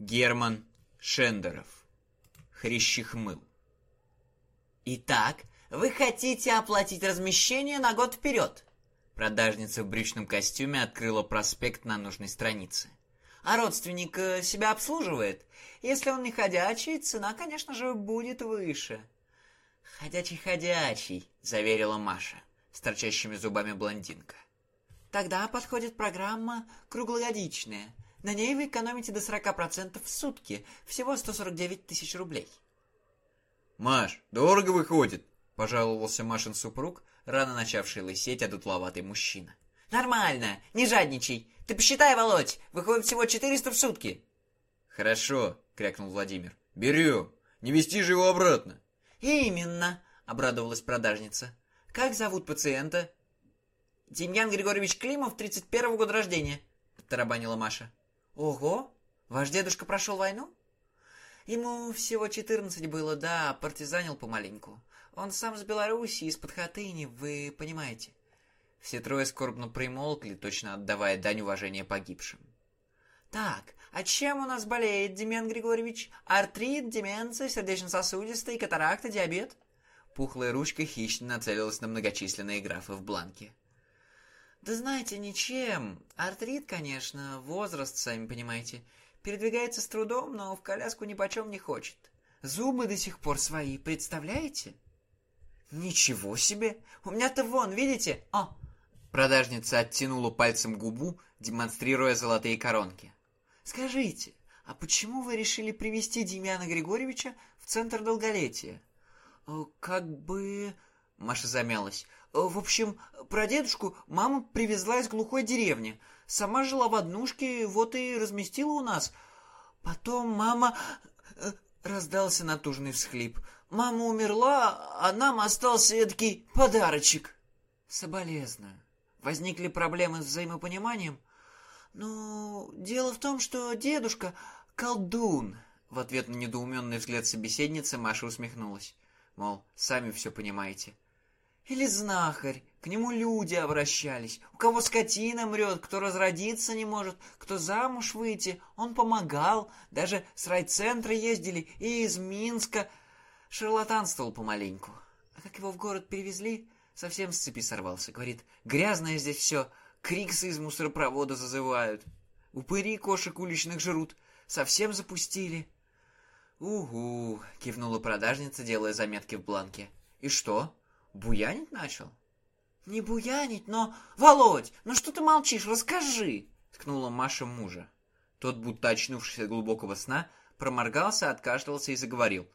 Герман Шендеров. Хрящихмыл. Итак, вы хотите оплатить размещение на год вперед? Продажница в брючном костюме открыла проспект на нужной странице. А родственник себя обслуживает? Если он не ходячий, цена, конечно же, будет выше. «Ходячий-ходячий», — заверила Маша с торчащими зубами блондинка. «Тогда подходит программа круглогодичная. На ней вы экономите до 40% в сутки. Всего 149 тысяч рублей. «Маш, дорого выходит!» – пожаловался Машин супруг, рано начавший лысеть одутловатый мужчина. «Нормально, не жадничай. Ты посчитай, Володь, выходит всего 400 в сутки». «Хорошо», – крякнул Владимир. берю, Не вести же его обратно». «Именно», – обрадовалась продажница. «Как зовут пациента?» «Демьян Григорьевич Климов, 31-го года рождения», – тарабанила Маша. Ого! Ваш дедушка прошел войну? Ему всего 14 было, да, партизанил помаленьку. Он сам с Белоруссии, из-под Хатыни, вы понимаете. Все трое скорбно примолкли, точно отдавая дань уважения погибшим. Так, а чем у нас болеет, Демен Григорьевич? Артрит, деменция, сердечно-сосудистый, катаракта, диабет? Пухлая ручка хищно нацелилась на многочисленные графы в бланке. Да знаете, ничем. Артрит, конечно, возраст, сами понимаете. Передвигается с трудом, но в коляску ни почем не хочет. Зубы до сих пор свои, представляете? Ничего себе! У меня-то вон, видите? О! Продажница оттянула пальцем губу, демонстрируя золотые коронки. Скажите, а почему вы решили привести Демьяна Григорьевича в Центр Долголетия? Э, как бы... Маша замялась. «Э, «В общем, про дедушку мама привезла из глухой деревни. Сама жила в однушке, вот и разместила у нас. Потом мама...» э, Раздался натужный всхлип. «Мама умерла, а нам остался эдакий подарочек». «Соболезно. Возникли проблемы с взаимопониманием?» «Ну, дело в том, что дедушка колдун». В ответ на недоуменный взгляд собеседницы Маша усмехнулась. Мол, сами все понимаете или знахарь. К нему люди обращались. У кого скотина мрет, кто разродиться не может, кто замуж выйти, он помогал. Даже с райцентра ездили и из Минска. Шарлатанствовал помаленьку. А как его в город перевезли, совсем с цепи сорвался. Говорит, грязное здесь все, криксы из мусоропровода зазывают. Упыри кошек уличных жрут. Совсем запустили. «Угу», — кивнула продажница, делая заметки в бланке. «И что?» Буянить начал? Не буянить, но... Володь, ну что ты молчишь, расскажи! Ткнула Маша мужа. Тот, будто очнувшись от глубокого сна, проморгался, откашлялся и заговорил.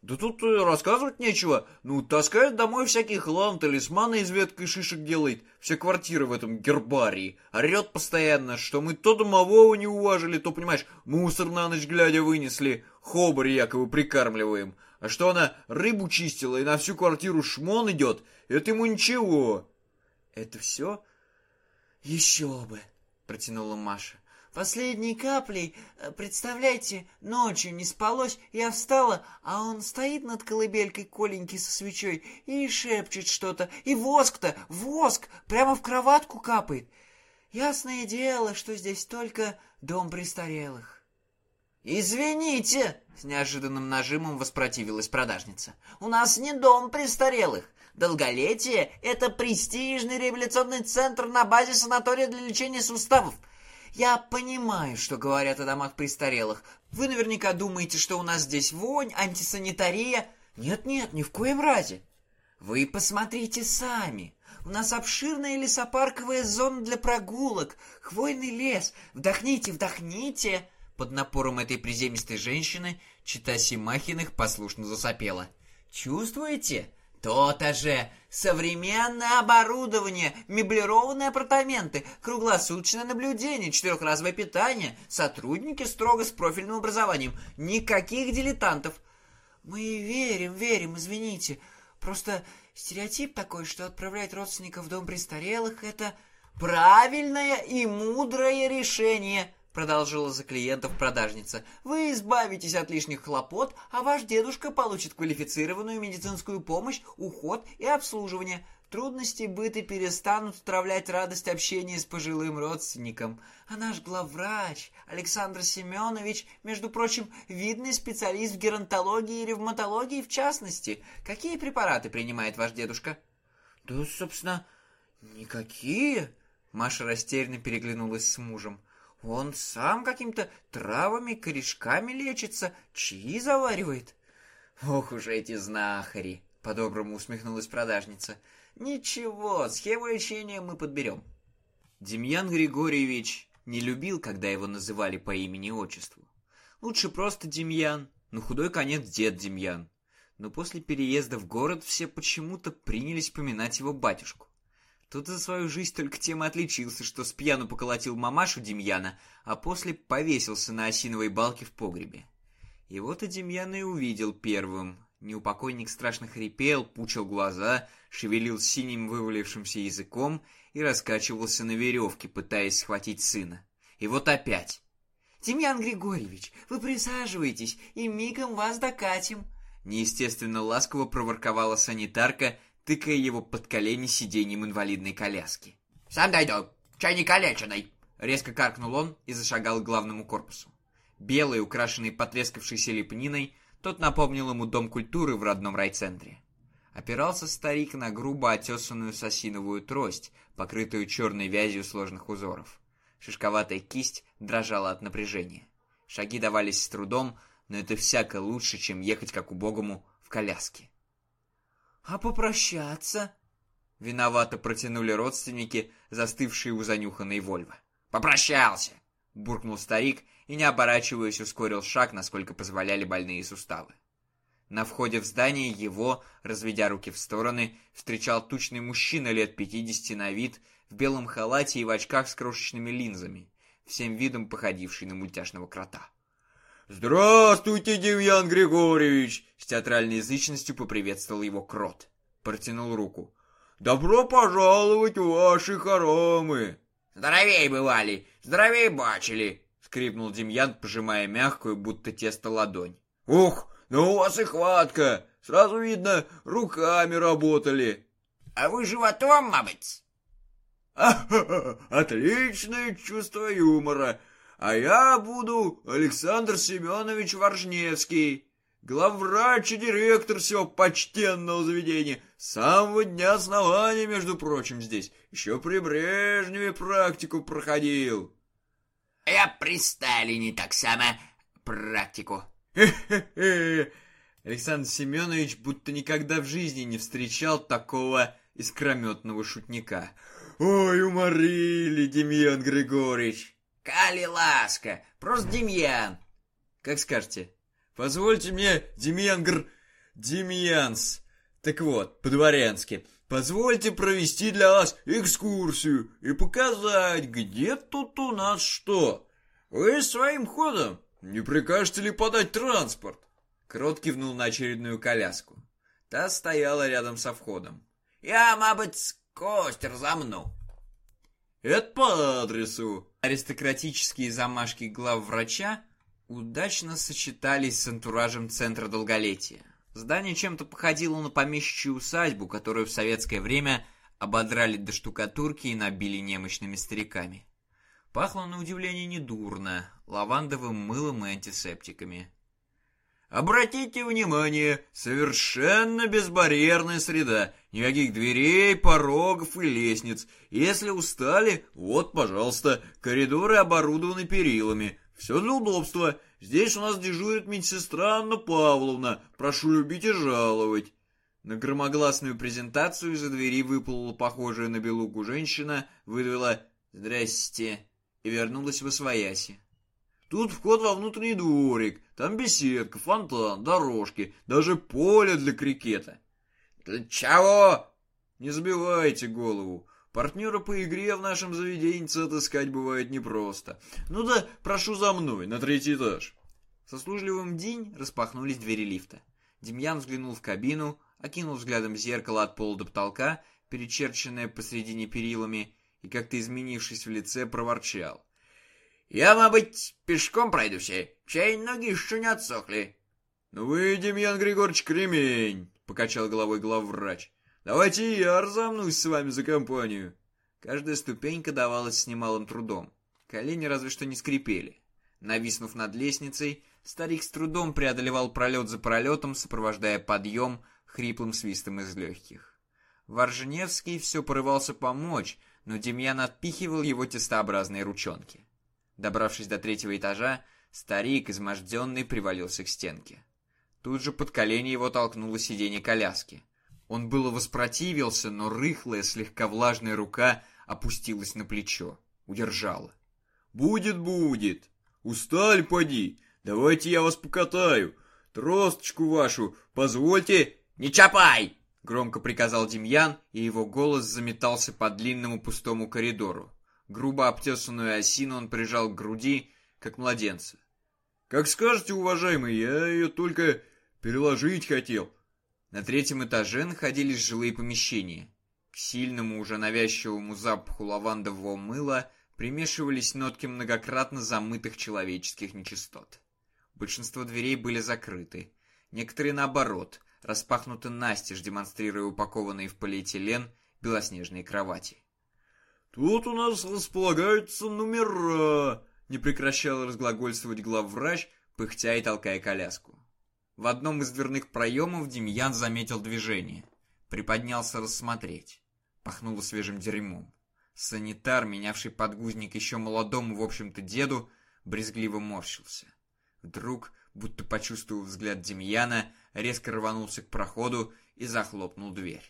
«Да тут рассказывать нечего. Ну, таскают домой всякий хлам, талисманы из веток и шишек делает. Все квартиры в этом гербарии. Орет постоянно, что мы то домового не уважили, то, понимаешь, мусор на ночь глядя вынесли. Хобр якобы прикармливаем а что она рыбу чистила и на всю квартиру шмон идет. Это ему ничего. Это все? Еще бы, протянула Маша. Последней каплей, э, представляете, ночью не спалось, я встала, а он стоит над колыбелькой Коленьки со свечой и шепчет что-то, и воск-то, воск, прямо в кроватку капает. Ясное дело, что здесь только дом престарелых. «Извините!» — с неожиданным нажимом воспротивилась продажница. «У нас не дом престарелых. Долголетие — это престижный реабилитационный центр на базе санатория для лечения суставов. Я понимаю, что говорят о домах престарелых. Вы наверняка думаете, что у нас здесь вонь, антисанитария. Нет-нет, ни в коем разе. Вы посмотрите сами. У нас обширная лесопарковая зона для прогулок, хвойный лес. Вдохните, вдохните. Под напором этой приземистой женщины чита Симахиных послушно засопела. «Чувствуете? То-то же! Современное оборудование, меблированные апартаменты, круглосуточное наблюдение, четырехразовое питание, сотрудники строго с профильным образованием, никаких дилетантов!» «Мы верим, верим, извините. Просто стереотип такой, что отправлять родственников в дом престарелых — это правильное и мудрое решение!» продолжила за клиентов продажница. «Вы избавитесь от лишних хлопот, а ваш дедушка получит квалифицированную медицинскую помощь, уход и обслуживание. Трудности быта перестанут утравлять радость общения с пожилым родственником. А наш главврач Александр Семенович, между прочим, видный специалист в геронтологии и ревматологии в частности. Какие препараты принимает ваш дедушка?» «Да, собственно, никакие». Маша растерянно переглянулась с мужем. Он сам каким-то травами, корешками лечится, чаи заваривает. Ох уж эти знахари, по-доброму усмехнулась продажница. Ничего, схему лечения мы подберем. Демьян Григорьевич не любил, когда его называли по имени и отчеству. Лучше просто Демьян, ну худой конец дед Демьян. Но после переезда в город все почему-то принялись поминать его батюшку. Тут за свою жизнь только тем отличился, что с пьяну поколотил мамашу Демьяна, а после повесился на осиновой балке в погребе. И вот это Демьян и увидел первым. Неупокойник страшно хрипел, пучил глаза, шевелил синим вывалившимся языком и раскачивался на веревке, пытаясь схватить сына. И вот опять. «Демьян Григорьевич, вы присаживайтесь, и мигом вас докатим!» Неестественно ласково проворковала санитарка, тыкая его под колени сиденьем инвалидной коляски. «Сам дойду! Чай не калеченый!» Резко каркнул он и зашагал к главному корпусу. Белый, украшенный потрескавшейся лепниной, тот напомнил ему дом культуры в родном райцентре. Опирался старик на грубо отесанную сосиновую трость, покрытую черной вязью сложных узоров. Шишковатая кисть дрожала от напряжения. Шаги давались с трудом, но это всяко лучше, чем ехать как убогому в коляске а попрощаться?» Виновато протянули родственники, застывшие у занюханной Вольво. «Попрощался!» — буркнул старик и, не оборачиваясь, ускорил шаг, насколько позволяли больные суставы. На входе в здание его, разведя руки в стороны, встречал тучный мужчина лет 50 на вид, в белом халате и в очках с крошечными линзами, всем видом походивший на мультяшного крота. «Здравствуйте, Демьян Григорьевич!» С театральной язычностью поприветствовал его крот. Протянул руку. «Добро пожаловать в ваши хоромы!» «Здоровей бывали! Здоровей бачили!» Скрипнул Демьян, пожимая мягкую, будто тесто ладонь. «Ух, ну у вас и хватка! Сразу видно, руками работали!» «А вы животом, мабыть?» «Отличное чувство юмора!» а я буду Александр Семенович Варшневский, главврач и директор всего почтенного заведения, с самого дня основания, между прочим, здесь, еще при Брежневе практику проходил. А я при Сталине так само практику. Александр Семенович будто никогда в жизни не встречал такого искрометного шутника. «Ой, уморили, Демьян Григорьевич!» Калі ласка, прост Демьян. Как скажете? Позвольте мне, Демьянгр, Демьянс. Так вот, по-дворянски. Позвольте провести для вас экскурсию и показать, где тут у нас что. Вы своим ходом не прикажете ли подать транспорт? Крот кивнул на очередную коляску. Та стояла рядом со входом. «Я, мабуть, костер замну», это по адресу!» Аристократические замашки глав врача удачно сочетались с антуражем Центра Долголетия. Здание чем-то походило на помещичью усадьбу, которую в советское время ободрали до штукатурки и набили немощными стариками. Пахло, на удивление, недурно, лавандовым мылом и антисептиками. «Обратите внимание, совершенно безбарьерная среда. Никаких дверей, порогов и лестниц. Если устали, вот, пожалуйста, коридоры оборудованы перилами. Все для удобства. Здесь у нас дежурит медсестра Анна Павловна. Прошу любить и жаловать». На громогласную презентацию из-за двери выплыла похожая на белугу женщина, выдавила «Здрасте» и вернулась во свояси. Тут вход во внутренний дворик, там беседка, фонтан, дорожки, даже поле для крикета. «Чего?» «Не забивайте голову. Партнера по игре в нашем заведении отыскать бывает непросто. Ну да, прошу за мной, на третий этаж». Со служливым день распахнулись двери лифта. Демьян взглянул в кабину, окинул взглядом зеркало от пола до потолка, перечерченное посредине перилами, и как-то изменившись в лице, проворчал. «Я, мабыть, пешком пройду все. Чай ноги еще не отсохли». «Ну вы, Демьян Григорьевич, кремень!» Покачал головой главврач. «Давайте я разомнусь с вами за компанию!» Каждая ступенька давалась с немалым трудом. Колени разве что не скрипели. Нависнув над лестницей, старик с трудом преодолевал пролет за пролетом, сопровождая подъем хриплым свистом из легких. Воржневский все порывался помочь, но Демьян отпихивал его тестообразные ручонки. Добравшись до третьего этажа, старик, изможденный, привалился к стенке. Тут же под колени его толкнуло сиденье коляски. Он было воспротивился, но рыхлая, слегка влажная рука опустилась на плечо, удержала. «Будет, будет! Устали, поди! Давайте я вас покатаю! Тросточку вашу позвольте...» «Не чапай!» — громко приказал Демьян, и его голос заметался по длинному пустому коридору. Грубо обтесанную осину он прижал к груди, как младенца. «Как скажете, уважаемый, я ее только Переложить хотел. На третьем этаже находились жилые помещения. К сильному, уже навязчивому запаху лавандового мыла примешивались нотки многократно замытых человеческих нечистот. Большинство дверей были закрыты. Некоторые, наоборот, распахнуты настежь, демонстрируя упакованные в полиэтилен белоснежные кровати. «Тут у нас располагаются номера!» — не прекращал разглагольствовать главврач, пыхтя и толкая коляску. В одном из дверных проемов Демьян заметил движение. Приподнялся рассмотреть. Пахнуло свежим дерьмом. Санитар, менявший подгузник еще молодому, в общем-то, деду, брезгливо морщился. Вдруг, будто почувствовав взгляд Демьяна, резко рванулся к проходу и захлопнул дверь.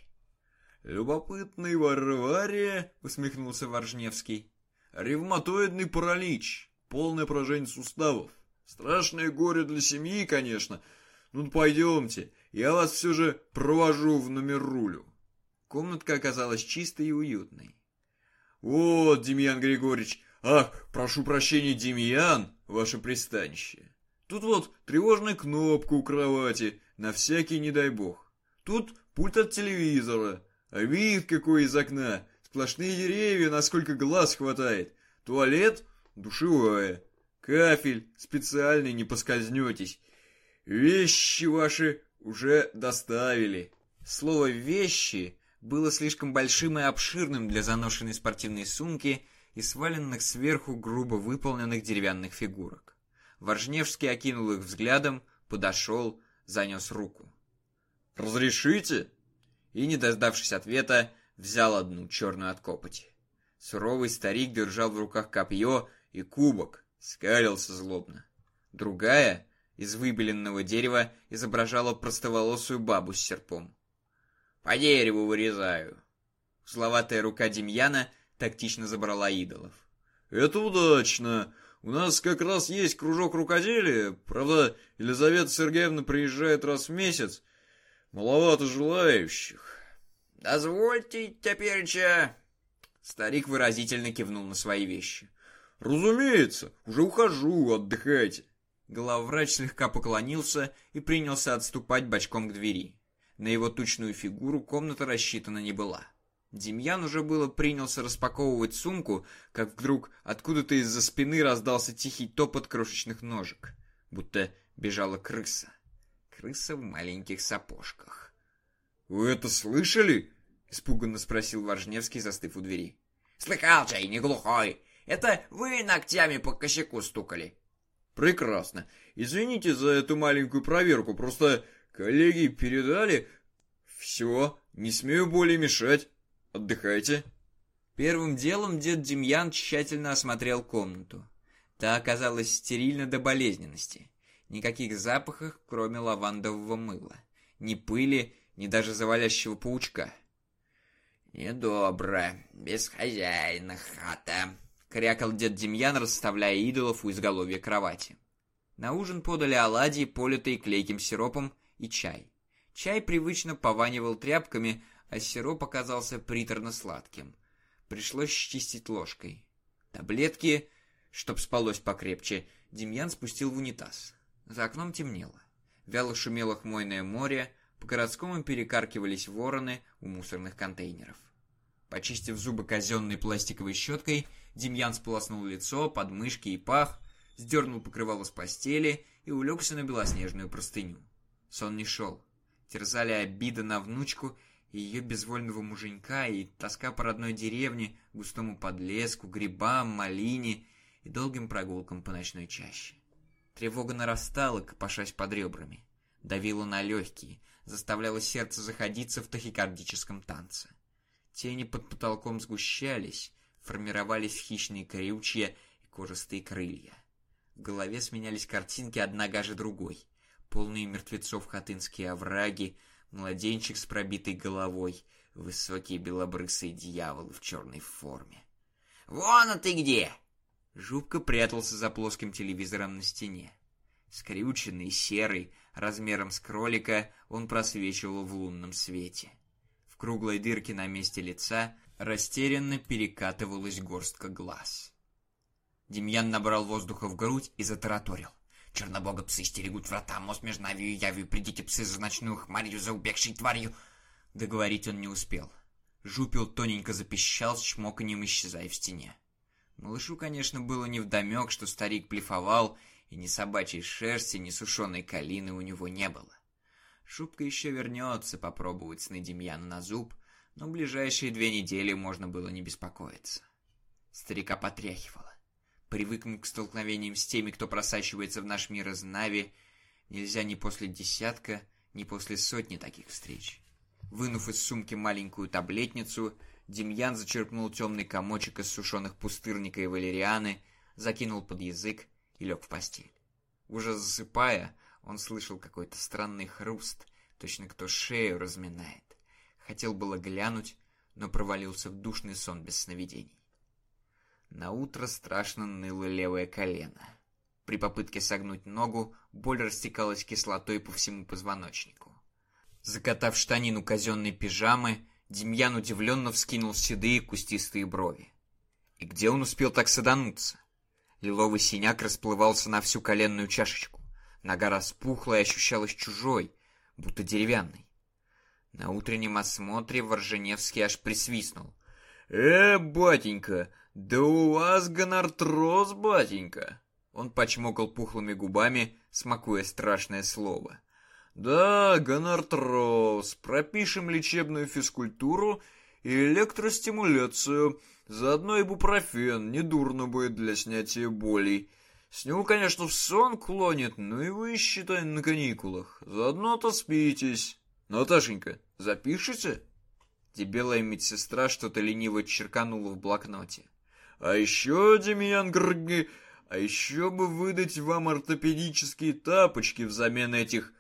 «Любопытный Варвария!» — усмехнулся Воржневский. «Ревматоидный паралич, полное поражение суставов. Страшное горе для семьи, конечно, — ну пойдемте, я вас все же провожу в номер рулю. Комнатка оказалась чистой и уютной. Вот, Демьян Григорьевич, ах, прошу прощения, Демьян, ваше пристанище. Тут вот тревожная кнопка у кровати, на всякий не дай бог. Тут пульт от телевизора, а вид какой из окна, сплошные деревья, насколько глаз хватает. Туалет – душевое, кафель специальный, не поскользнетесь, Вещи ваши уже доставили. Слово «вещи» было слишком большим и обширным для заношенной спортивной сумки и сваленных сверху грубо выполненных деревянных фигурок. Воржневский окинул их взглядом, подошел, занес руку. «Разрешите?» И, не дождавшись ответа, взял одну черную от копоти. Суровый старик держал в руках копье и кубок, скалился злобно. Другая, из выбеленного дерева изображала простоволосую бабу с серпом. «По дереву вырезаю!» Словатая рука Демьяна тактично забрала идолов. «Это удачно! У нас как раз есть кружок рукоделия. Правда, Елизавета Сергеевна приезжает раз в месяц. Маловато желающих». «Дозвольте, теперьча!» Старик выразительно кивнул на свои вещи. «Разумеется, уже ухожу, отдыхайте. Главврач слегка поклонился и принялся отступать бочком к двери. На его тучную фигуру комната рассчитана не была. Демьян уже было принялся распаковывать сумку, как вдруг откуда-то из-за спины раздался тихий топот крошечных ножек, будто бежала крыса. Крыса в маленьких сапожках. «Вы это слышали?» — испуганно спросил Воржневский, застыв у двери. «Слыхал, чай, не глухой! Это вы ногтями по косяку стукали!» Прекрасно. Извините за эту маленькую проверку, просто коллеги передали. Все, не смею более мешать. Отдыхайте. Первым делом дед Демьян тщательно осмотрел комнату. Та оказалась стерильно до болезненности. Никаких запахов, кроме лавандового мыла. Ни пыли, ни даже завалящего паучка. Недобрая без хозяина хата», Крякал дед Демьян, расставляя идолов у изголовья кровати. На ужин подали оладьи, политые клейким сиропом, и чай. Чай привычно пованивал тряпками, а сироп оказался приторно-сладким. Пришлось чистить ложкой. Таблетки, чтоб спалось покрепче, Демьян спустил в унитаз. За окном темнело. Вяло шумело хмойное море, по-городскому перекаркивались вороны у мусорных контейнеров. Почистив зубы казенной пластиковой щеткой, Демьян сполоснул лицо, подмышки и пах, сдернул покрывало с постели и улегся на белоснежную простыню. Сон не шел. Терзали обида на внучку и ее безвольного муженька, и тоска по родной деревне, густому подлеску, грибам, малине и долгим прогулкам по ночной чаще. Тревога нарастала, копошась под ребрами. Давила на легкие, заставляла сердце заходиться в тахикардическом танце. Тени под потолком сгущались, формировались хищные крючья и кожистые крылья. В голове сменялись картинки одна гаже другой. Полные мертвецов хатынские овраги, младенчик с пробитой головой, высокие белобрысые дьяволы в черной форме. «Вон а ты где!» Жубка прятался за плоским телевизором на стене. Скрюченный, серый, размером с кролика, он просвечивал в лунном свете. В круглой дырке на месте лица растерянно перекатывалась горстка глаз. Демьян набрал воздуха в грудь и затараторил. «Чернобога псы стерегут врата, мост между навью и явью, придите псы за ночную хмарью, за убегшей тварью!» Договорить он не успел. Жупил тоненько запищал, с чмоканьем исчезая в стене. Малышу, конечно, было невдомек, что старик плефовал, и ни собачьей шерсти, ни сушеной калины у него не было. Шубка еще вернется попробовать сны Демьяна на зуб — но ближайшие две недели можно было не беспокоиться. Старика потряхивало. Привыкнув к столкновениям с теми, кто просачивается в наш мир из Нави, нельзя ни после десятка, ни после сотни таких встреч. Вынув из сумки маленькую таблетницу, Демьян зачерпнул темный комочек из сушеных пустырника и валерианы, закинул под язык и лег в постель. Уже засыпая, он слышал какой-то странный хруст, точно кто шею разминает. Хотел было глянуть, но провалился в душный сон без сновидений. На утро страшно ныло левое колено. При попытке согнуть ногу, боль растекалась кислотой по всему позвоночнику. Закатав штанину казенной пижамы, Демьян удивленно вскинул седые кустистые брови. И где он успел так садануться? Лиловый синяк расплывался на всю коленную чашечку. Нога распухла и ощущалась чужой, будто деревянной. На утреннем осмотре Ворженевский аж присвистнул. «Э, батенька, да у вас гонартроз, батенька!» Он почмокал пухлыми губами, смакуя страшное слово. «Да, гонартроз, пропишем лечебную физкультуру и электростимуляцию, заодно и бупрофен, недурно будет для снятия болей». С него, конечно, в сон клонит, но и вы, считай, на каникулах. Заодно-то спитесь. Наташенька, Запишите?» Дебелая медсестра что-то лениво черканула в блокноте. «А еще, Демьян Грг, а еще бы выдать вам ортопедические тапочки взамен этих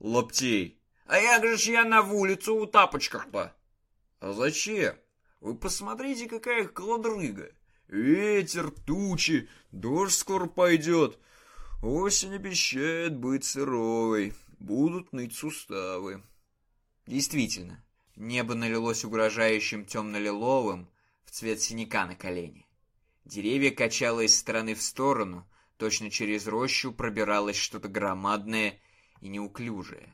лаптей. А я, говоришь, я на улицу у тапочках по. «А зачем? Вы посмотрите, какая кладрыга! Ветер, тучи, дождь скоро пойдет!» Осень обещает быть сырой, будут ныть суставы. Действительно, небо налилось угрожающим темно-лиловым в цвет синяка на колени. Деревья качало из стороны в сторону, точно через рощу пробиралось что-то громадное и неуклюжее.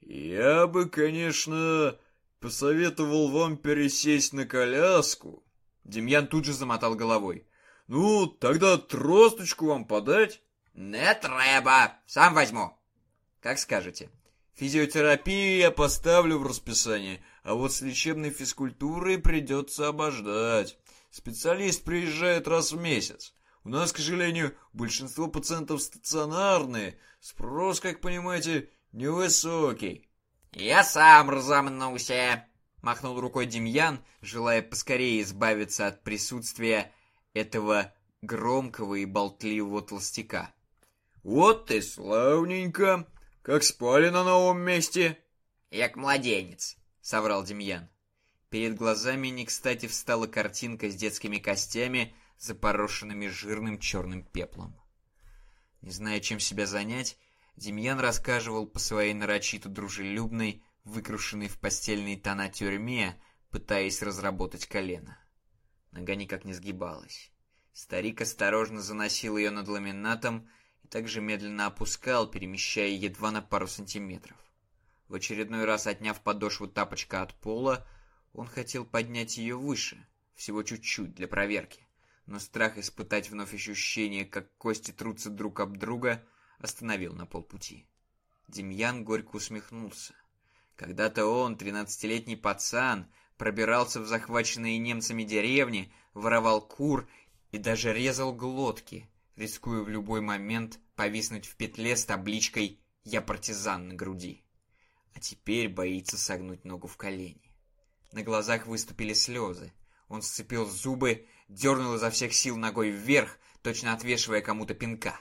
«Я бы, конечно, посоветовал вам пересесть на коляску». Демьян тут же замотал головой. «Ну, тогда тросточку вам подать?» «Не треба, сам возьму». «Как скажете». Физиотерапию я поставлю в расписание, а вот с лечебной физкультурой придется обождать. Специалист приезжает раз в месяц. У нас, к сожалению, большинство пациентов стационарные. Спрос, как понимаете, невысокий. Я сам разомнуся, махнул рукой Демьян, желая поскорее избавиться от присутствия этого громкого и болтливого толстяка. Вот и славненько, как спали на новом месте? як младенец, соврал Демьян. Перед глазами не кстати встала картинка с детскими костями, запорошенными жирным черным пеплом. Не зная, чем себя занять, Демьян рассказывал по своей нарочито дружелюбной, выкрушенной в постельные тона тюрьме, пытаясь разработать колено. Нога никак не сгибалась. Старик осторожно заносил ее над ламинатом, также медленно опускал, перемещая едва на пару сантиметров. В очередной раз отняв подошву тапочка от пола, он хотел поднять ее выше, всего чуть-чуть, для проверки. Но страх испытать вновь ощущение, как кости трутся друг об друга, остановил на полпути. Демьян горько усмехнулся. Когда-то он, тринадцатилетний пацан, пробирался в захваченные немцами деревни, воровал кур и даже резал глотки – рискуя в любой момент повиснуть в петле с табличкой «Я партизан» на груди. А теперь боится согнуть ногу в колени. На глазах выступили слезы. Он сцепил зубы, дернул изо всех сил ногой вверх, точно отвешивая кому-то пинка.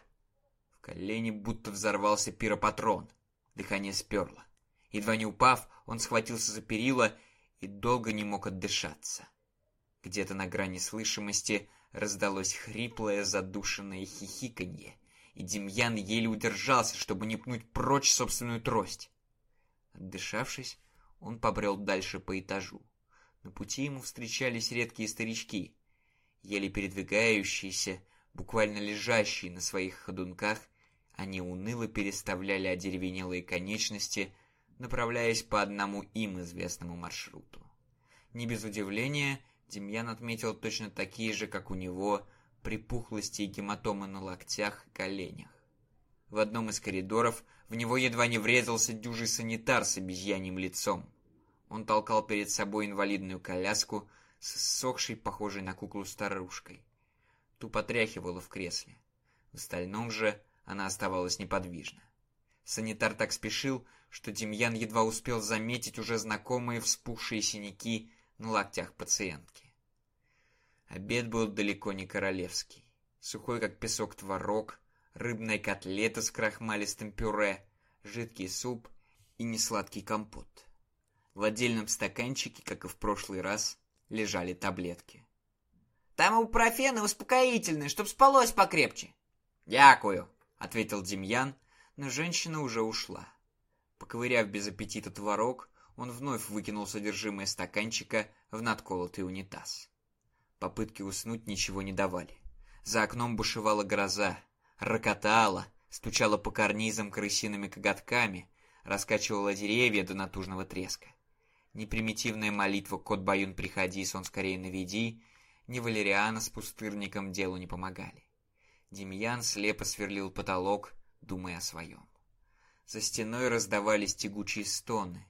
В колени будто взорвался пиропатрон. Дыхание сперло. Едва не упав, он схватился за перила и долго не мог отдышаться. Где-то на грани слышимости – Раздалось хриплое задушенное хихиканье, и Демьян еле удержался, чтобы не пнуть прочь собственную трость. Отдышавшись, он побрел дальше по этажу. На пути ему встречались редкие старички, еле передвигающиеся, буквально лежащие на своих ходунках, они уныло переставляли одеревенелые конечности, направляясь по одному им известному маршруту. Не без удивления, Демьян отметил точно такие же, как у него, припухлости и гематомы на локтях и коленях. В одном из коридоров в него едва не врезался дюжий санитар с обезьяньим лицом. Он толкал перед собой инвалидную коляску с ссохшей, похожей на куклу старушкой. Ту потряхивала в кресле. В остальном же она оставалась неподвижна. Санитар так спешил, что Демьян едва успел заметить уже знакомые вспухшие синяки на локтях пациентки. Обед был далеко не королевский. Сухой, как песок, творог, рыбная котлета с крахмалистым пюре, жидкий суп и несладкий компот. В отдельном стаканчике, как и в прошлый раз, лежали таблетки. «Там упрофены успокоительные, чтоб спалось покрепче!» «Дякую!» — ответил Демьян, но женщина уже ушла. Поковыряв без аппетита творог, он вновь выкинул содержимое стаканчика в надколотый унитаз. Попытки уснуть ничего не давали. За окном бушевала гроза, рокотала, стучала по карнизам крысиными коготками, раскачивала деревья до натужного треска. Непримитивная молитва «Кот Баюн, приходи, сон скорее наведи», ни Валериана с пустырником делу не помогали. Демьян слепо сверлил потолок, думая о своем. За стеной раздавались тягучие стоны.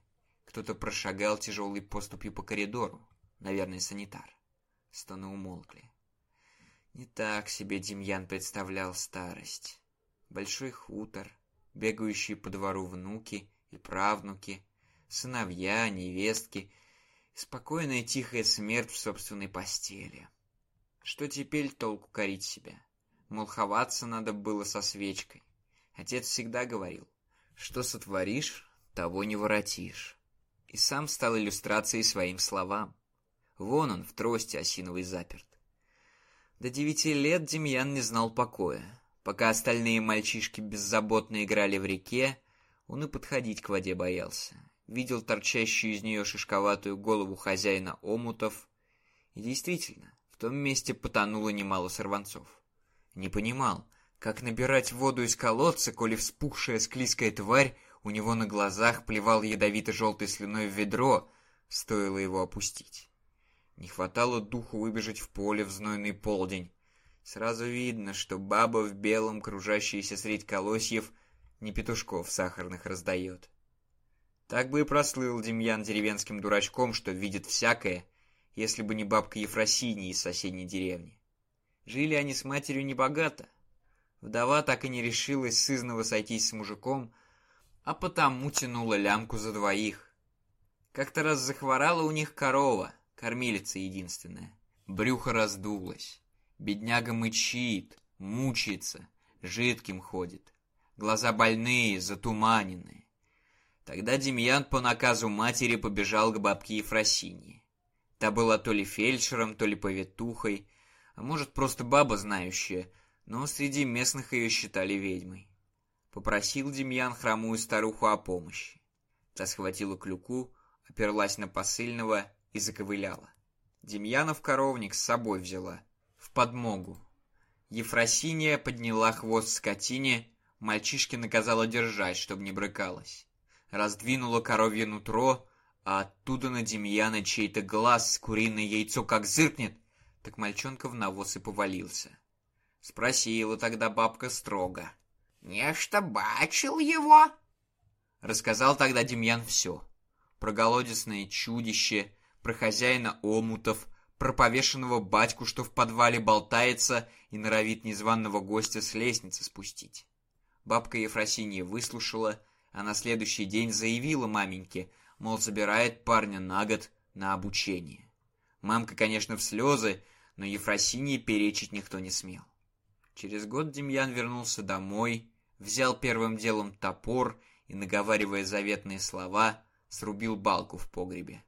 Кто-то прошагал тяжелой поступью по коридору, наверное, санитар. Стоны умолкли. Не так себе Демьян представлял старость. Большой хутор, бегающие по двору внуки и правнуки, сыновья, невестки, спокойная тихая смерть в собственной постели. Что теперь толку корить себя? Молховаться надо было со свечкой. Отец всегда говорил, что сотворишь, того не воротишь и сам стал иллюстрацией своим словам. Вон он в трости осиновой заперт. До девяти лет Демьян не знал покоя. Пока остальные мальчишки беззаботно играли в реке, он и подходить к воде боялся. Видел торчащую из нее шишковатую голову хозяина омутов. И действительно, в том месте потонуло немало сорванцов. Не понимал, как набирать воду из колодца, коли вспухшая склизкая тварь у него на глазах плевал ядовито-желтой слюной в ведро, стоило его опустить. Не хватало духу выбежать в поле в знойный полдень. Сразу видно, что баба в белом, кружащаяся средь колосьев, не петушков сахарных раздает. Так бы и прослыл Демьян деревенским дурачком, что видит всякое, если бы не бабка Ефросиния из соседней деревни. Жили они с матерью небогато. Вдова так и не решилась сызново сойтись с мужиком, а потому тянула лямку за двоих. Как-то раз захворала у них корова, кормилица единственная. Брюхо раздулось. Бедняга мычит, мучается, жидким ходит. Глаза больные, затуманенные. Тогда Демьян по наказу матери побежал к бабке Ефросинье. Та была то ли фельдшером, то ли повитухой, а может, просто баба знающая, но среди местных ее считали ведьмой. Попросил Демьян хромую старуху о помощи. Та схватила клюку, оперлась на посыльного и заковыляла. Демьяна в коровник с собой взяла, в подмогу. Ефросиния подняла хвост скотине, мальчишке наказала держать, чтобы не брыкалась. Раздвинула коровье нутро, а оттуда на Демьяна чей-то глаз с куриное яйцо как зыркнет, так мальчонка в навоз и повалился. Спросила тогда бабка строго — Нечто бачил его?» Рассказал тогда Демьян все. Про голодесное чудище, про хозяина омутов, про повешенного батьку, что в подвале болтается и норовит незваного гостя с лестницы спустить. Бабка Ефросинья выслушала, а на следующий день заявила маменьке, мол, собирает парня на год на обучение. Мамка, конечно, в слезы, но Ефросинье перечить никто не смел. Через год Демьян вернулся домой, взял первым делом топор и, наговаривая заветные слова, срубил балку в погребе.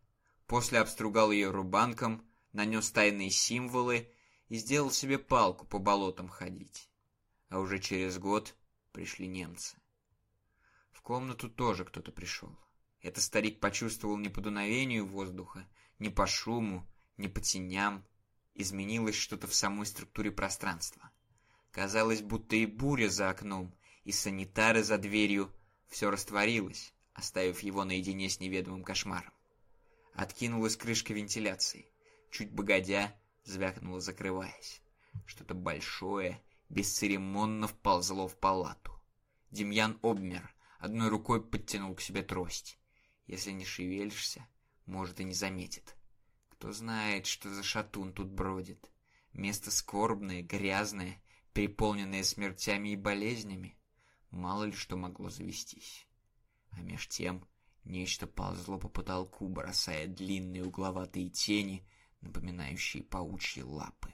После обстругал ее рубанком, нанес тайные символы и сделал себе палку по болотам ходить. А уже через год пришли немцы. В комнату тоже кто-то пришел. Это старик почувствовал не по дуновению воздуха, не по шуму, не по теням. Изменилось что-то в самой структуре пространства. Казалось, будто и буря за окном, и санитары за дверью. Все растворилось, оставив его наедине с неведомым кошмаром. Откинулась крышка вентиляции. Чуть богодя, звякнула, закрываясь. Что-то большое бесцеремонно вползло в палату. Демьян обмер, одной рукой подтянул к себе трость. Если не шевелишься, может и не заметит. Кто знает, что за шатун тут бродит. Место скорбное, грязное, приполненные смертями и болезнями. Мало ли что могло завестись. А меж тем нечто ползло по потолку, бросая длинные угловатые тени, напоминающие паучьи лапы.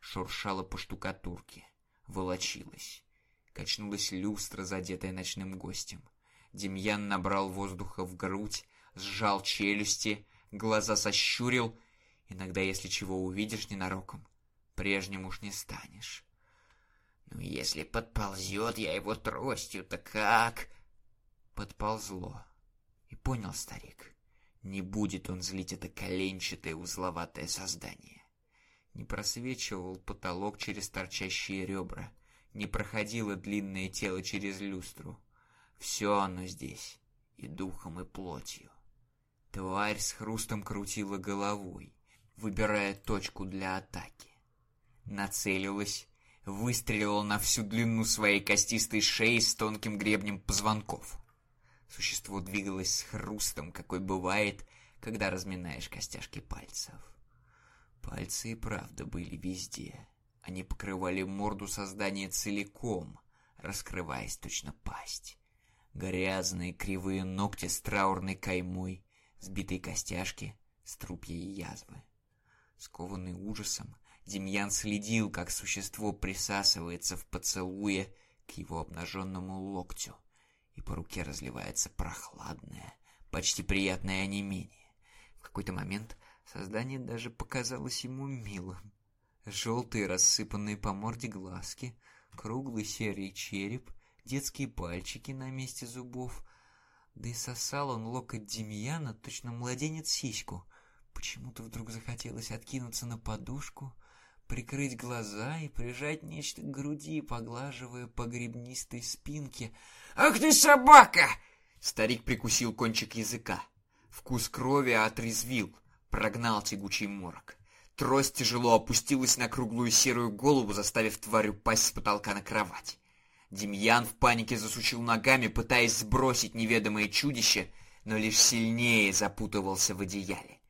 Шуршало по штукатурке, волочилось. Качнулась люстра, задетая ночным гостем. Демьян набрал воздуха в грудь, сжал челюсти, глаза сощурил. Иногда, если чего увидишь ненароком, прежним уж не станешь. Ну, если подползет, я его тростью-то как? Подползло. И понял старик. Не будет он злить это коленчатое узловатое создание. Не просвечивал потолок через торчащие ребра. Не проходило длинное тело через люстру. Все оно здесь, и духом, и плотью. Тварь с хрустом крутила головой, выбирая точку для атаки. Нацелилась выстрелила на всю длину своей костистой шеи с тонким гребнем позвонков. Существо двигалось с хрустом, какой бывает, когда разминаешь костяшки пальцев. Пальцы и правда были везде. Они покрывали морду создания целиком, раскрываясь точно пасть. Грязные кривые ногти с траурной каймой, сбитые костяшки, струпья и язвы. Скованный ужасом, Демьян следил, как существо присасывается в поцелуе к его обнаженному локтю, и по руке разливается прохладное, почти приятное онемение. В какой-то момент создание даже показалось ему милым. Желтые, рассыпанные по морде глазки, круглый серый череп, детские пальчики на месте зубов. Да и сосал он локоть Демьяна, точно младенец сиську. Почему-то вдруг захотелось откинуться на подушку, прикрыть глаза и прижать нечто к груди, поглаживая по гребнистой спинке. «Ах ты, собака!» Старик прикусил кончик языка. Вкус крови отрезвил, прогнал тягучий морок. Трость тяжело опустилась на круглую серую голову, заставив тварю упасть с потолка на кровать. Демьян в панике засучил ногами, пытаясь сбросить неведомое чудище, но лишь сильнее запутывался в одеяле.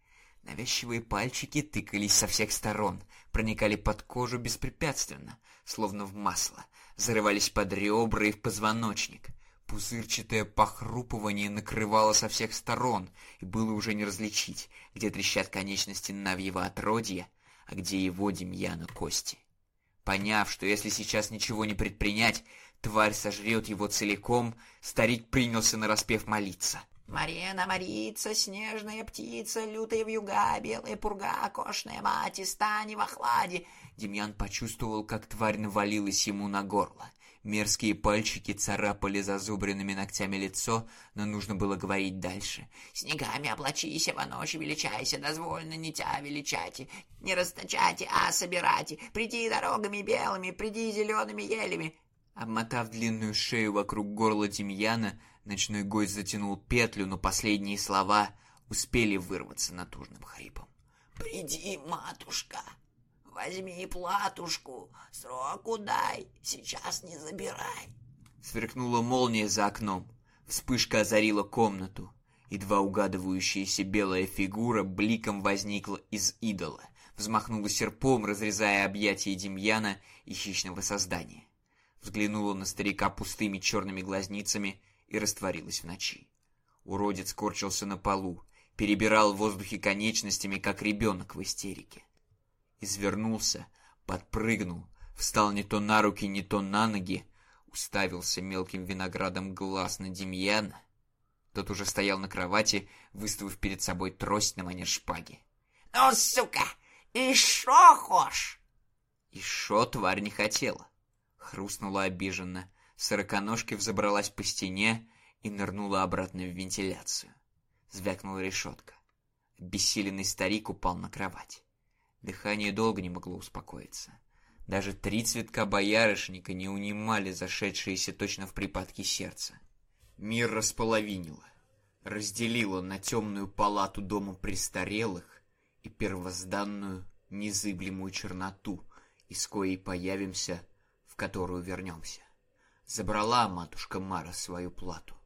Навязчивые пальчики тыкались со всех сторон — проникали под кожу беспрепятственно, словно в масло, зарывались под ребра и в позвоночник. Пузырчатое похрупывание накрывало со всех сторон, и было уже не различить, где трещат конечности Навьего отродья, а где его Демьяна кости. Поняв, что если сейчас ничего не предпринять, тварь сожрет его целиком, старик принялся нараспев молиться — Марена, Марица, снежная птица, лютая вьюга, белая пурга, кошная мать, и стани в охладе. Демьян почувствовал, как тварь навалилась ему на горло. Мерзкие пальчики царапали зазубренными ногтями лицо, но нужно было говорить дальше. «Снегами облачися, во ночи величайся, дозвольно не тя величати, не расточати, а собирати, приди дорогами белыми, приди зелеными елями». Обмотав длинную шею вокруг горла Демьяна, Ночной гость затянул петлю, но последние слова успели вырваться натужным хрипом. «Приди, матушка! Возьми платушку! Сроку дай! Сейчас не забирай!» Сверкнула молния за окном. Вспышка озарила комнату. Едва угадывающаяся белая фигура бликом возникла из идола, взмахнула серпом, разрезая объятия Демьяна и хищного создания. Взглянула на старика пустыми черными глазницами, и растворилась в ночи. Уродец корчился на полу, перебирал в воздухе конечностями, как ребенок в истерике. Извернулся, подпрыгнул, встал не то на руки, не то на ноги, уставился мелким виноградом глаз на Демьяна. Тот уже стоял на кровати, выставив перед собой трость на манер шпаги. «Ну, сука, и шо хошь?» И шо тварь не хотела. Хрустнула обиженно, Сороконожка взобралась по стене и нырнула обратно в вентиляцию. Звякнула решетка. Бессиленный старик упал на кровать. Дыхание долго не могло успокоиться. Даже три цветка боярышника не унимали зашедшиеся точно в припадке сердца. Мир располовинило, разделило на темную палату дома престарелых и первозданную незыблемую черноту, из коей появимся, в которую вернемся. Забрала матушка Мара свою плату.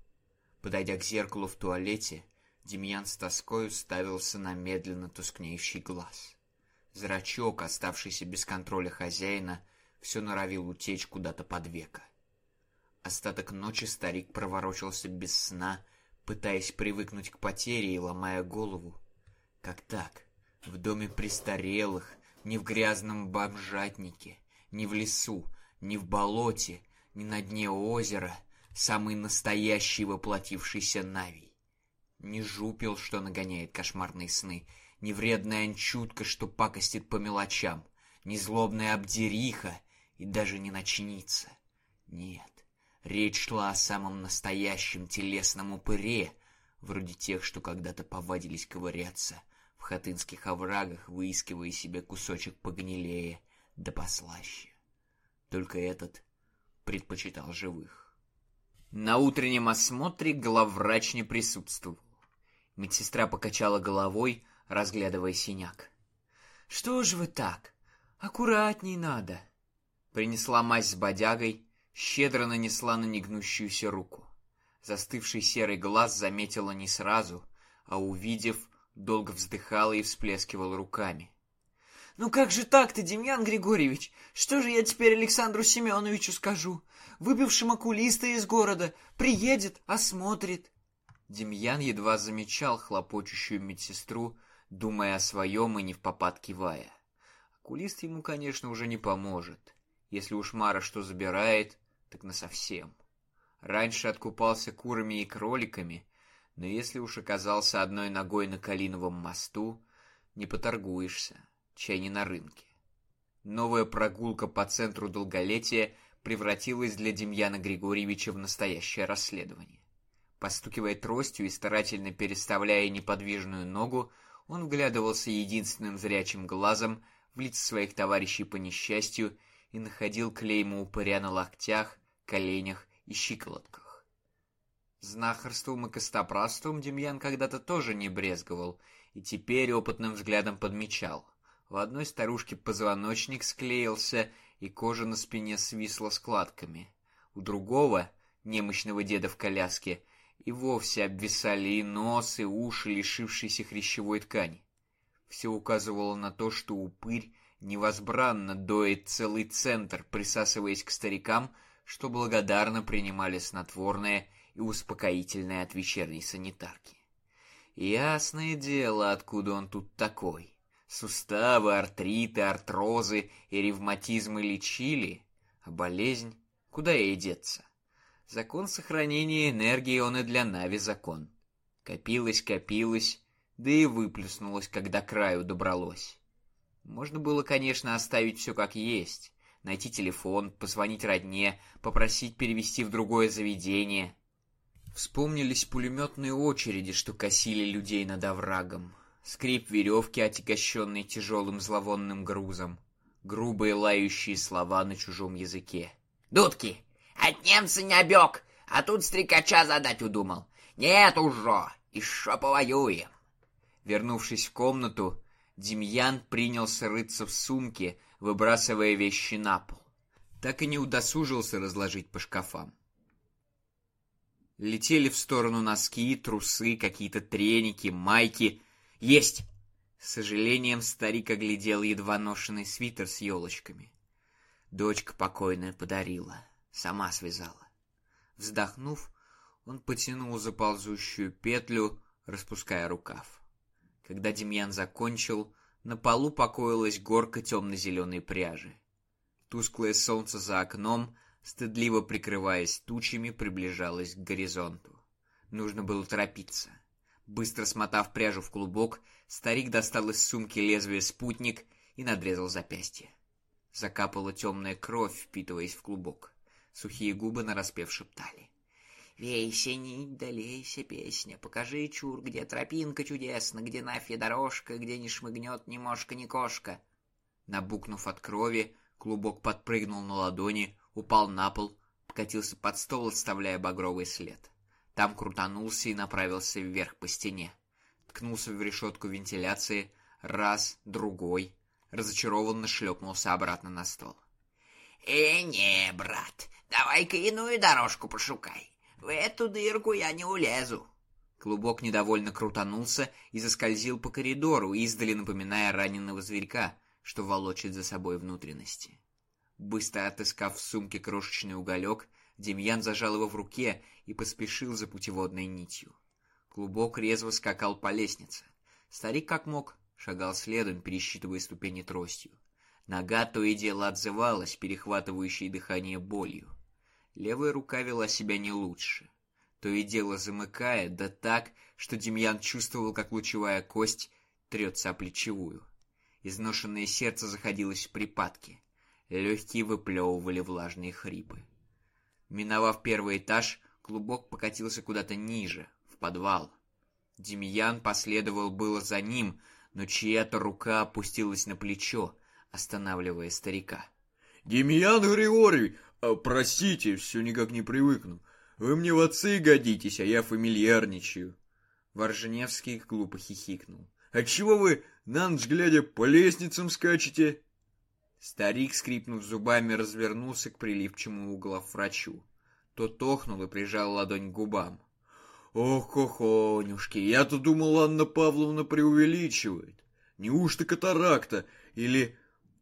Подойдя к зеркалу в туалете, Демьян с тоской уставился на медленно тускнеющий глаз. Зрачок, оставшийся без контроля хозяина, все норовил утечь куда-то под века. Остаток ночи старик проворочился без сна, пытаясь привыкнуть к потере и ломая голову. Как так? В доме престарелых, не в грязном бомжатнике, не в лесу, не в болоте, на дне озера, самый настоящий воплотившийся навий, Не жупил, что нагоняет кошмарные сны, не вредная анчутка, что пакостит по мелочам, не злобная обдериха и даже не ночница. Нет, речь шла о самом настоящем телесном упыре, вроде тех, что когда-то повадились ковыряться в хатынских оврагах, выискивая себе кусочек погнилее да послаще. Только этот предпочитал живых. На утреннем осмотре главврач не присутствовал. Медсестра покачала головой, разглядывая синяк. «Что же вы так? Аккуратней надо!» Принесла мазь с бодягой, щедро нанесла на негнущуюся руку. Застывший серый глаз заметила не сразу, а увидев, долго вздыхала и всплескивал руками. Ну как же так-то, Демьян Григорьевич? Что же я теперь Александру Семеновичу скажу? Выбившим окулиста из города, приедет, осмотрит. Демьян едва замечал хлопочущую медсестру, думая о своем и не в попад кивая. Окулист ему, конечно, уже не поможет. Если уж Мара что забирает, так насовсем. Раньше откупался курами и кроликами, но если уж оказался одной ногой на Калиновом мосту, не поторгуешься чайни на рынке. Новая прогулка по центру долголетия превратилась для Демьяна Григорьевича в настоящее расследование. Постукивая тростью и старательно переставляя неподвижную ногу, он вглядывался единственным зрячим глазом в лица своих товарищей по несчастью и находил клейму упыря на локтях, коленях и щиколотках. Знахарством и костопрастством Демьян когда-то тоже не брезговал, и теперь опытным взглядом подмечал. В одной старушке позвоночник склеился, и кожа на спине свисла складками. У другого, немощного деда в коляске, и вовсе обвисали и нос, и уши, лишившиеся хрящевой ткани. Все указывало на то, что упырь невозбранно доит целый центр, присасываясь к старикам, что благодарно принимали снотворное и успокоительное от вечерней санитарки. Ясное дело, откуда он тут такой суставы, артриты, артрозы и ревматизмы лечили, а болезнь куда ей деться? Закон сохранения энергии он и для Нави закон. Копилось, копилось, да и выплюснулось, когда краю добралось. Можно было, конечно, оставить все как есть. Найти телефон, позвонить родне, попросить перевести в другое заведение. Вспомнились пулеметные очереди, что косили людей над оврагом. Скрип веревки а отягощенный тяжелым зловонным грузом. Грубые лающие слова на чужом языке. «Дудки! От немца не обег, а тут стрекача задать удумал. Нет уже, еще повоюем!» Вернувшись в комнату, Демьян принялся рыться в сумке, выбрасывая вещи на пол. Так и не удосужился разложить по шкафам. Летели в сторону носки, трусы, какие-то треники, майки — «Есть!» С сожалением старик оглядел едва ношенный свитер с елочками. Дочка покойная подарила, сама связала. Вздохнув, он потянул за ползущую петлю, распуская рукав. Когда Демьян закончил, на полу покоилась горка темно-зеленой пряжи. Тусклое солнце за окном, стыдливо прикрываясь тучами, приближалось к горизонту. Нужно было торопиться. Быстро смотав пряжу в клубок, старик достал из сумки лезвие спутник и надрезал запястье. Закапала темная кровь, впитываясь в клубок. Сухие губы нараспев шептали. «Вейся, нить, долейся, песня, покажи, чур, где тропинка чудесна, где нафья дорожка, где не шмыгнет ни мошка, ни кошка». Набукнув от крови, клубок подпрыгнул на ладони, упал на пол, покатился под стол, оставляя багровый след. Там крутанулся и направился вверх по стене. Ткнулся в решетку вентиляции раз, другой. Разочарованно шлепнулся обратно на стол. «Э, не, брат, давай-ка иную дорожку пошукай. В эту дырку я не улезу». Клубок недовольно крутанулся и заскользил по коридору, издали напоминая раненого зверька, что волочит за собой внутренности. Быстро отыскав в сумке крошечный уголек, Демьян зажал его в руке и поспешил за путеводной нитью. Клубок резво скакал по лестнице. Старик как мог шагал следом, пересчитывая ступени тростью. Нога то и дело отзывалась, перехватывающей дыхание болью. Левая рука вела себя не лучше. То и дело замыкая, да так, что Демьян чувствовал, как лучевая кость трется о плечевую. Изношенное сердце заходилось в припадке. Легкие выплевывали влажные хрипы. Миновав первый этаж, клубок покатился куда-то ниже, в подвал. Демьян последовал было за ним, но чья-то рука опустилась на плечо, останавливая старика. «Демьян Григорий, а, простите, все никак не привыкну. Вы мне в отцы годитесь, а я фамильярничаю». Воржневский глупо хихикнул. «Отчего вы на ночь глядя по лестницам скачете?» Старик, скрипнув зубами, развернулся к прилипшему угла врачу. Тот тохнул и прижал ладонь к губам. «Ох, кохонюшки, я-то думал, Анна Павловна преувеличивает. Неужто катаракта? Или...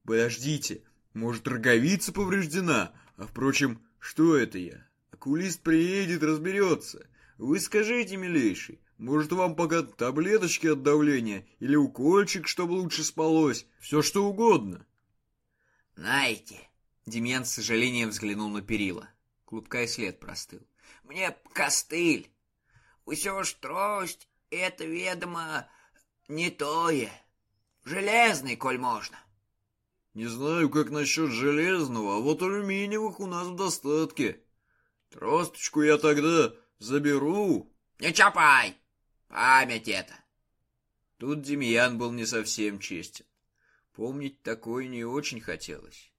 Подождите, может, роговица повреждена? А, впрочем, что это я? Окулист приедет, разберется. Вы скажите, милейший, может, вам пока таблеточки от давления или укольчик, чтобы лучше спалось? Все что угодно». Найти. Демьян, с сожалением взглянул на перила. Клубка и след простыл. Мне костыль. Усё ж трость, это, ведомо, не тое. Железный, коль можно. Не знаю, как насчет железного, а вот алюминиевых у нас в достатке. Тросточку я тогда заберу. Не чапай! Память это! Тут Демьян был не совсем честен. Помнить такое не очень хотелось.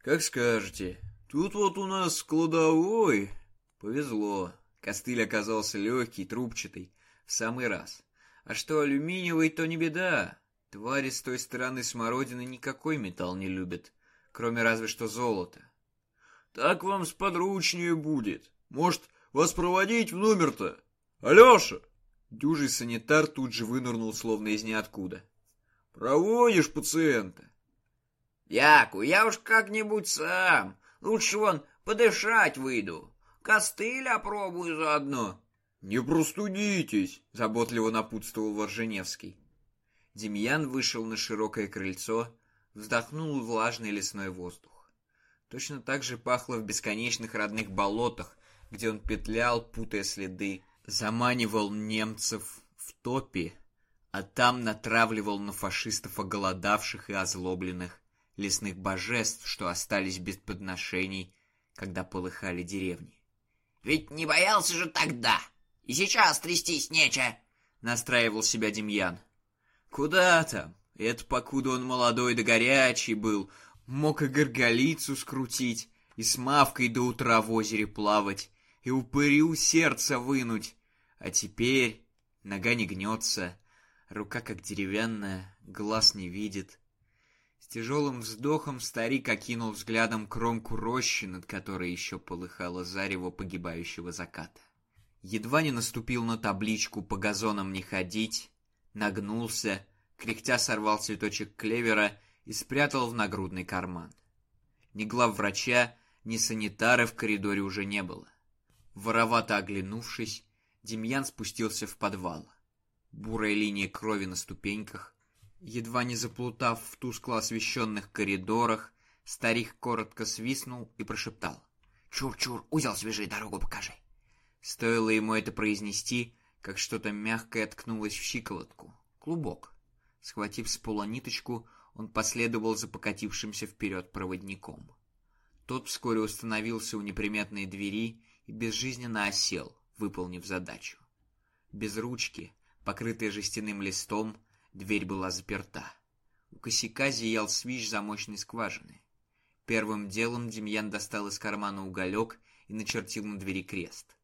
«Как скажете, тут вот у нас кладовой...» Повезло, костыль оказался легкий, трубчатый, в самый раз. А что алюминиевый, то не беда. Твари с той стороны смородины никакой металл не любят, кроме разве что золота. «Так вам сподручнее будет. Может, вас проводить в номер-то? Алёша! Дюжий санитар тут же вынырнул, словно из ниоткуда. Проводишь пациента? Яку, я уж как-нибудь сам. Лучше вон подышать выйду. Костыль опробую заодно. Не простудитесь, заботливо напутствовал Ворженевский. Демьян вышел на широкое крыльцо, вздохнул влажный лесной воздух. Точно так же пахло в бесконечных родных болотах, где он петлял, путая следы, заманивал немцев в топи а там натравливал на фашистов оголодавших и озлобленных лесных божеств, что остались без подношений, когда полыхали деревни. «Ведь не боялся же тогда! И сейчас трястись нече!» — настраивал себя Демьян. «Куда там? Это покуда он молодой да горячий был, мог и горголицу скрутить, и с мавкой до утра в озере плавать, и упырю сердце вынуть. А теперь нога не гнется, Рука как деревянная, глаз не видит. С тяжелым вздохом старик окинул взглядом кромку рощи, над которой еще полыхало зарево погибающего заката. Едва не наступил на табличку «По газонам не ходить», нагнулся, кряхтя сорвал цветочек клевера и спрятал в нагрудный карман. Ни глав врача, ни санитары в коридоре уже не было. Воровато оглянувшись, Демьян спустился в подвал бурая линия крови на ступеньках, едва не заплутав в тускло освещенных коридорах, старик коротко свистнул и прошептал. «Чур-чур, узел свежий, дорогу покажи!» Стоило ему это произнести, как что-то мягкое ткнулось в щиколотку. Клубок. Схватив с пола ниточку, он последовал за покатившимся вперед проводником. Тот вскоре установился у неприметной двери и безжизненно осел, выполнив задачу. Без ручки, Покрытая жестяным листом, дверь была заперта. У косяка зиял свищ замочной скважины. Первым делом Демьян достал из кармана уголек и начертил на двери крест.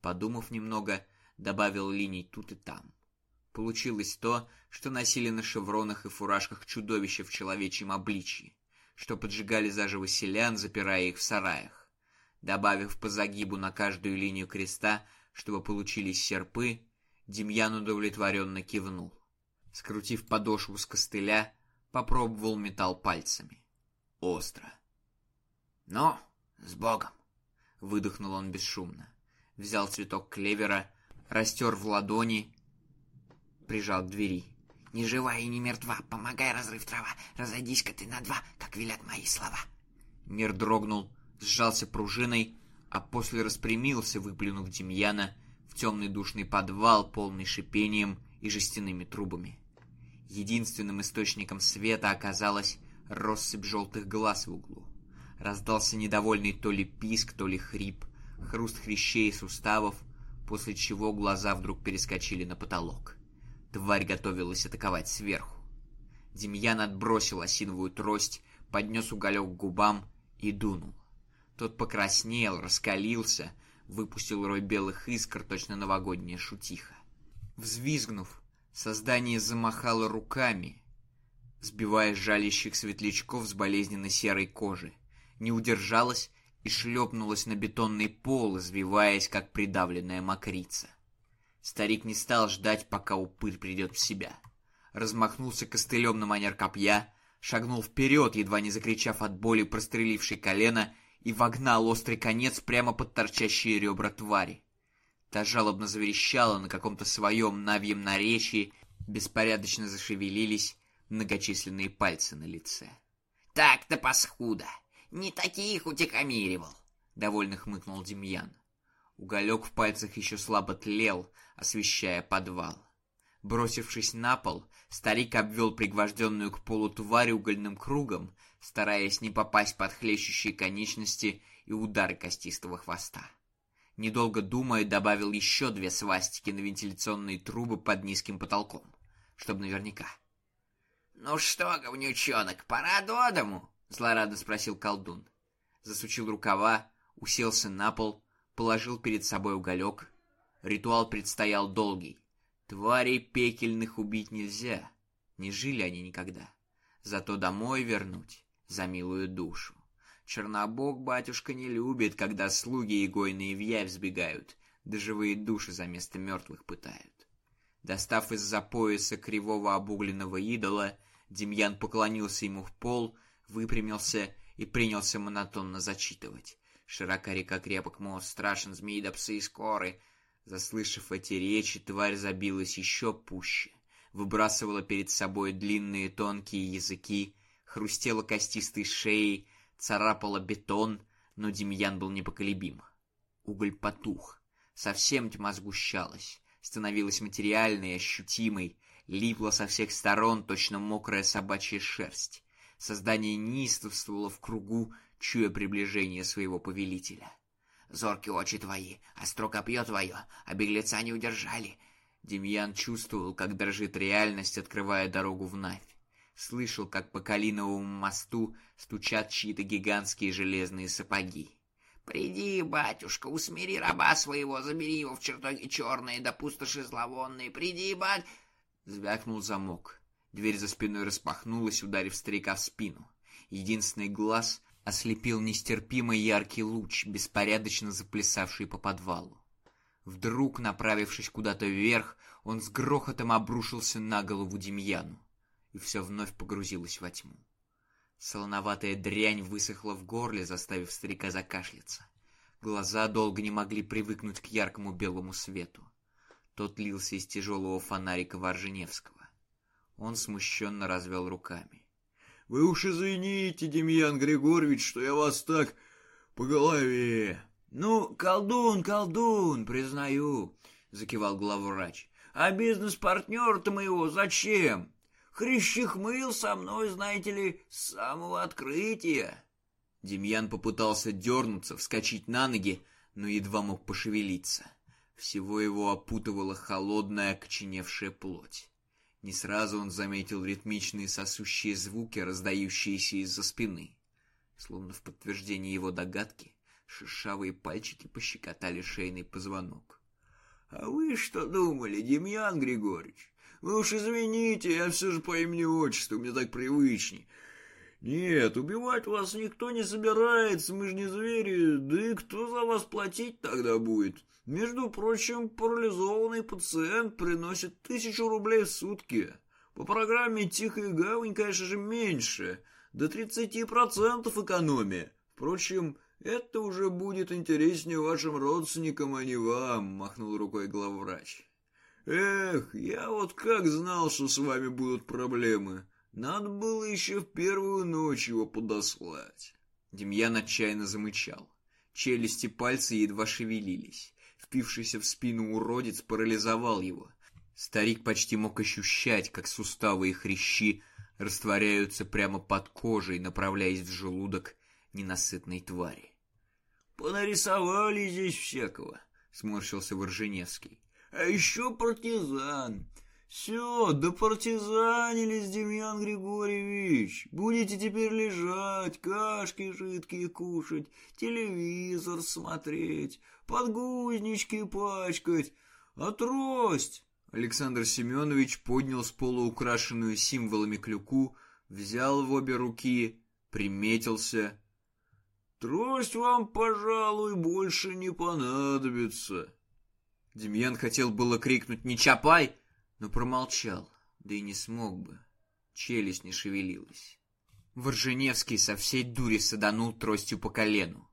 Подумав немного, добавил линий тут и там. Получилось то, что носили на шевронах и фуражках чудовища в человечьем обличье, что поджигали заживо селян, запирая их в сараях. Добавив по загибу на каждую линию креста, чтобы получились серпы, Демьяну удовлетворенно кивнул. Скрутив подошву с костыля, попробовал металл пальцами. Остро. Но с Богом!» — выдохнул он бесшумно. Взял цветок клевера, растер в ладони, прижал к двери. «Не жива и не мертва, помогай, разрыв трава, разойдись-ка ты на два, как велят мои слова!» Мир дрогнул, сжался пружиной, а после распрямился, выплюнув Демьяна темный душный подвал, полный шипением и жестяными трубами. Единственным источником света оказалась россыпь желтых глаз в углу. Раздался недовольный то ли писк, то ли хрип, хруст хрящей и суставов, после чего глаза вдруг перескочили на потолок. Тварь готовилась атаковать сверху. Демьян отбросил осиновую трость, поднес уголек к губам и дунул. Тот покраснел, раскалился — выпустил рой белых искр, точно новогоднее шутиха. Взвизгнув, создание замахало руками, сбивая жалящих светлячков с болезненно серой кожи, не удержалась и шлепнулась на бетонный пол, извиваясь, как придавленная мокрица. Старик не стал ждать, пока упырь придет в себя. Размахнулся костылем на манер копья, шагнул вперед, едва не закричав от боли прострелившей колено, и вогнал острый конец прямо под торчащие ребра твари. Та жалобно заверещала на каком-то своем навьем наречии, беспорядочно зашевелились многочисленные пальцы на лице. «Так-то пасхуда! Не таких утихомиривал!» — довольно хмыкнул Демьян. Уголек в пальцах еще слабо тлел, освещая подвал. Бросившись на пол, старик обвел пригвожденную к полу тварь угольным кругом, стараясь не попасть под хлещущие конечности и удары костистого хвоста. Недолго думая, добавил еще две свастики на вентиляционные трубы под низким потолком, чтобы наверняка. «Ну что, говнючонок, пора до дому?» — злорадно спросил колдун. Засучил рукава, уселся на пол, положил перед собой уголек. Ритуал предстоял долгий Тварей пекельных убить нельзя, не жили они никогда. Зато домой вернуть за милую душу. Чернобог батюшка не любит, когда слуги игойные в явь сбегают, да живые души за место мертвых пытают. Достав из-за пояса кривого обугленного идола, Демьян поклонился ему в пол, выпрямился и принялся монотонно зачитывать. Широка река крепок мост, страшен змеи змеидопсы и скоры — Заслышав эти речи, тварь забилась еще пуще, выбрасывала перед собой длинные тонкие языки, хрустела костистой шеей, царапала бетон, но Демьян был непоколебим. Уголь потух, совсем тьма сгущалась, становилась материальной, ощутимой, липла со всех сторон точно мокрая собачья шерсть. Создание неистовствовало в кругу, чуя приближение своего повелителя зоркие очи твои, остро копье твое, а беглеца не удержали». Демьян чувствовал, как дрожит реальность, открывая дорогу в Навь. Слышал, как по Калиновому мосту стучат чьи-то гигантские железные сапоги. «Приди, батюшка, усмири раба своего, забери его в чертоги черные, да пустоши зловонные, приди, бать!» Звякнул замок. Дверь за спиной распахнулась, ударив старика в спину. Единственный глаз Ослепил нестерпимый яркий луч, беспорядочно заплясавший по подвалу. Вдруг, направившись куда-то вверх, он с грохотом обрушился на голову Демьяну, и все вновь погрузилось во тьму. Солоноватая дрянь высохла в горле, заставив старика закашляться. Глаза долго не могли привыкнуть к яркому белому свету. Тот лился из тяжелого фонарика Варженевского. Он смущенно развел руками. Вы уж извините, Демьян Григорьевич, что я вас так по голове. Ну, колдун, колдун, признаю, закивал главврач. А бизнес-партнер-то моего зачем? Хрящихмыл со мной, знаете ли, с самого открытия. Демьян попытался дернуться, вскочить на ноги, но едва мог пошевелиться. Всего его опутывала холодная, окоченевшая плоть. Не сразу он заметил ритмичные сосущие звуки, раздающиеся из-за спины. Словно в подтверждение его догадки, шершавые пальчики пощекотали шейный позвонок. «А вы что думали, Демьян Григорьевич? Вы уж извините, я все же по имени отчеству, мне так привычней. Нет, убивать вас никто не собирается, мы же не звери, да и кто за вас платить тогда будет?» Между прочим, парализованный пациент приносит тысячу рублей в сутки. По программе «Тихая гавань», конечно же, меньше, до 30% экономии. Впрочем, это уже будет интереснее вашим родственникам, а не вам, махнул рукой главврач. Эх, я вот как знал, что с вами будут проблемы. Надо было еще в первую ночь его подослать. Демьян отчаянно замычал. Челюсти пальцы едва шевелились впившийся в спину уродец парализовал его. Старик почти мог ощущать, как суставы и хрящи растворяются прямо под кожей, направляясь в желудок ненасытной твари. «Понарисовали здесь всякого», — сморщился Ворженевский. «А еще партизан. Все, до партизанились, Демьян Григорьевич. Будете теперь лежать, кашки жидкие кушать, телевизор смотреть, подгузнички пачкать. Отрость! Александр Семенович поднял с пола украшенную символами клюку, взял в обе руки, приметился. «Трость вам, пожалуй, больше не понадобится». Демьян хотел было крикнуть «Не чапай!» но промолчал, да и не смог бы. Челюсть не шевелилась. Ворженевский со всей дури саданул тростью по колену.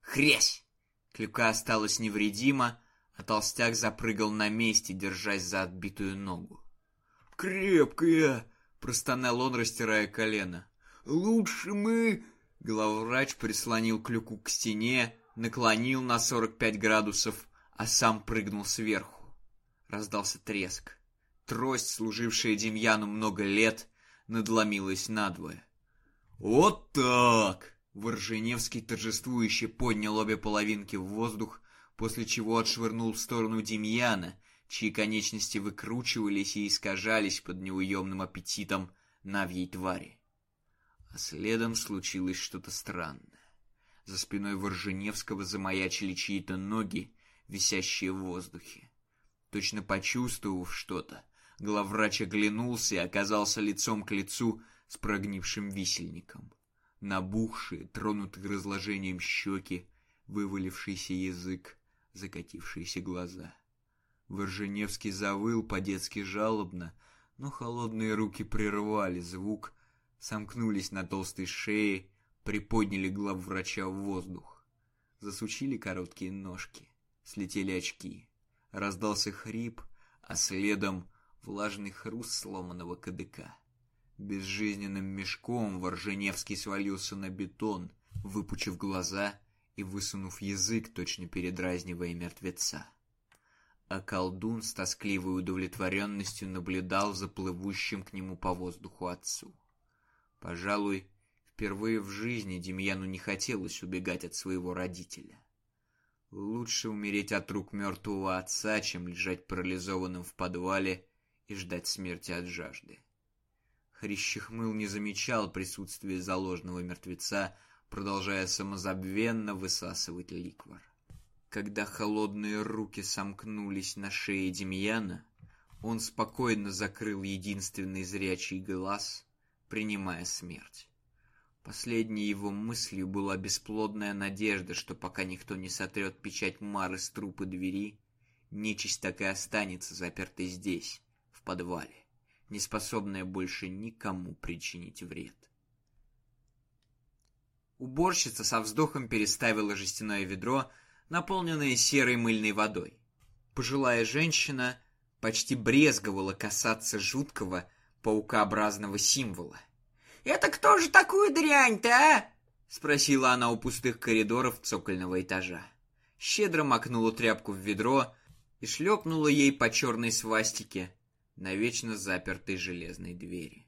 Хресь! Клюка осталась невредима, а толстяк запрыгал на месте, держась за отбитую ногу. «Крепкая!» — простонал он, растирая колено. «Лучше мы...» Главврач прислонил клюку к стене, наклонил на 45 градусов, а сам прыгнул сверху. Раздался треск трость, служившая Демьяну много лет, надломилась надвое. «Вот так!» Ворженевский торжествующе поднял обе половинки в воздух, после чего отшвырнул в сторону Демьяна, чьи конечности выкручивались и искажались под неуемным аппетитом навьей твари. А следом случилось что-то странное. За спиной Ворженевского замаячили чьи-то ноги, висящие в воздухе. Точно почувствовав что-то, Главврач оглянулся и оказался лицом к лицу с прогнившим висельником. Набухшие, тронутые разложением щеки, вывалившийся язык, закатившиеся глаза. Верженевский завыл по-детски жалобно, но холодные руки прервали звук, сомкнулись на толстой шее, приподняли главврача в воздух. Засучили короткие ножки, слетели очки. Раздался хрип, а следом влажный хруст сломанного кадыка. Безжизненным мешком Ворженевский свалился на бетон, выпучив глаза и высунув язык, точно передразнивая мертвеца. А колдун с тоскливой удовлетворенностью наблюдал за плывущим к нему по воздуху отцу. Пожалуй, впервые в жизни Демьяну не хотелось убегать от своего родителя. Лучше умереть от рук мертвого отца, чем лежать парализованным в подвале и ждать смерти от жажды. Хрищихмыл не замечал присутствия заложенного мертвеца, продолжая самозабвенно высасывать ликвор. Когда холодные руки сомкнулись на шее Демьяна, он спокойно закрыл единственный зрячий глаз, принимая смерть. Последней его мыслью была бесплодная надежда, что пока никто не сотрет печать Мары с трупы двери, нечисть так и останется запертой здесь, подвале, неспособная больше никому причинить вред. Уборщица со вздохом переставила жестяное ведро, наполненное серой мыльной водой. Пожилая женщина почти брезговала касаться жуткого паукообразного символа. «Это кто же такую дрянь-то, а?» — спросила она у пустых коридоров цокольного этажа. Щедро макнула тряпку в ведро и шлепнула ей по черной свастике, на навечно запертой железной двери.